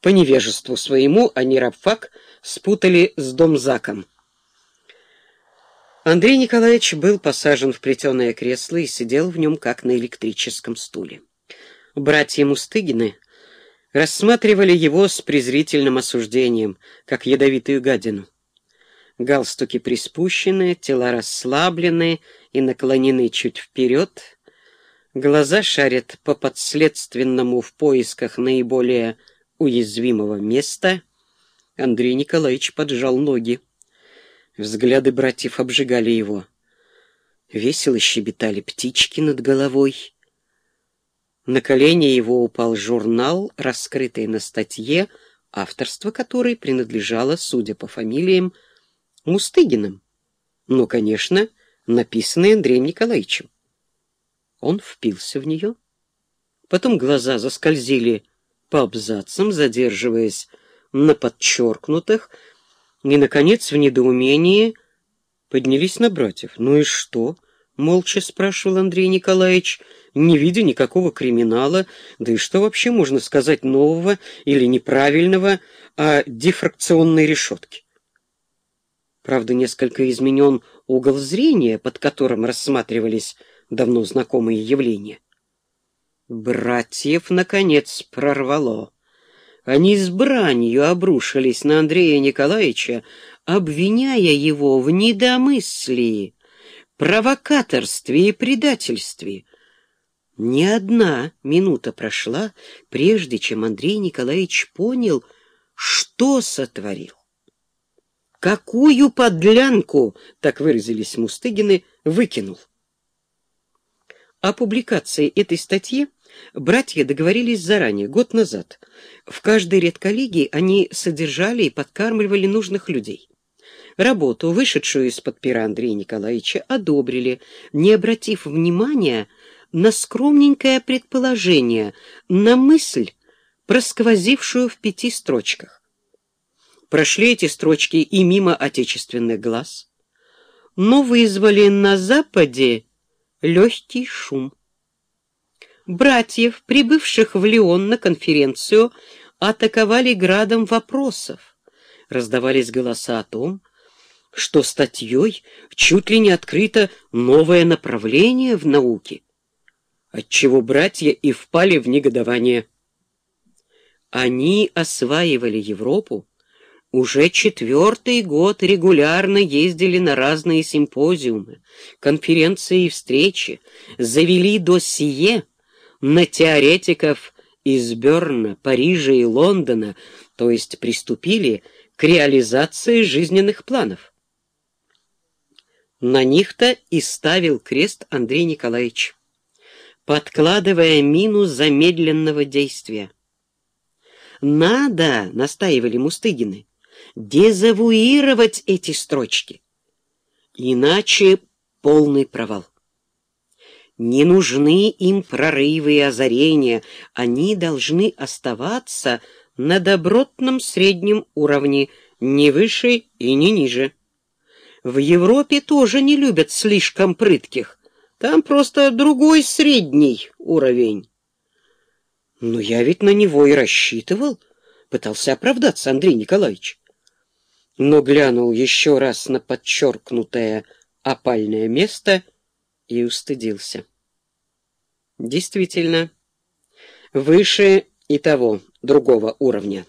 По невежеству своему они рабфак спутали с домзаком. Андрей Николаевич был посажен в плетеное кресло и сидел в нем, как на электрическом стуле. Братья Мустыгины рассматривали его с презрительным осуждением, как ядовитую гадину. Галстуки приспущены, тела расслаблены и наклонены чуть вперед. Глаза шарят по подследственному в поисках наиболее уязвимого места. Андрей Николаевич поджал ноги. Взгляды братьев обжигали его. Весело щебетали птички над головой. На колени его упал журнал, раскрытый на статье, авторство которой принадлежало, судя по фамилиям, Мустыгиным. Ну, конечно, написанный Андреем Николаевичем. Он впился в нее. Потом глаза заскользили по абзацам, задерживаясь на подчеркнутых, и, наконец, в недоумении поднялись на братьев. «Ну и что?» — молча спрашивал Андрей Николаевич, не видя никакого криминала, да и что вообще можно сказать нового или неправильного о дифракционной решетке? Правда, несколько изменен угол зрения, под которым рассматривались давно знакомые явления. Братьев, наконец, прорвало. Они с бранью обрушились на Андрея Николаевича, обвиняя его в недомыслии, провокаторстве и предательстве. Ни одна минута прошла, прежде чем Андрей Николаевич понял, что сотворил. Какую подлянку, так выразились Мустыгины, выкинул. О публикации этой статьи братья договорились заранее, год назад. В каждой редколлегии они содержали и подкармливали нужных людей. Работу, вышедшую из-под пера Андрея Николаевича, одобрили, не обратив внимания на скромненькое предположение, на мысль, просквозившую в пяти строчках. Прошли эти строчки и мимо отечественных глаз, но вызвали на Западе легкий шум. Братьев, прибывших в Лион на конференцию, атаковали градом вопросов. Раздавались голоса о том, что статьей чуть ли не открыто новое направление в науке, отчего братья и впали в негодование. Они осваивали Европу, уже четвертый год регулярно ездили на разные симпозиумы, конференции и встречи, завели досье на теоретиков из Берна, Парижа и Лондона, то есть приступили к реализации жизненных планов. На них-то и ставил крест Андрей Николаевич, подкладывая мину замедленного действия. «Надо», — настаивали Мустыгины, дезавуировать эти строчки. Иначе полный провал. Не нужны им прорывы и озарения, они должны оставаться на добротном среднем уровне, не выше и не ниже. В Европе тоже не любят слишком прытких, там просто другой средний уровень. Но я ведь на него и рассчитывал, пытался оправдаться Андрей Николаевич но глянул еще раз на подчеркнутое опальное место и устыдился. Действительно, выше и того другого уровня.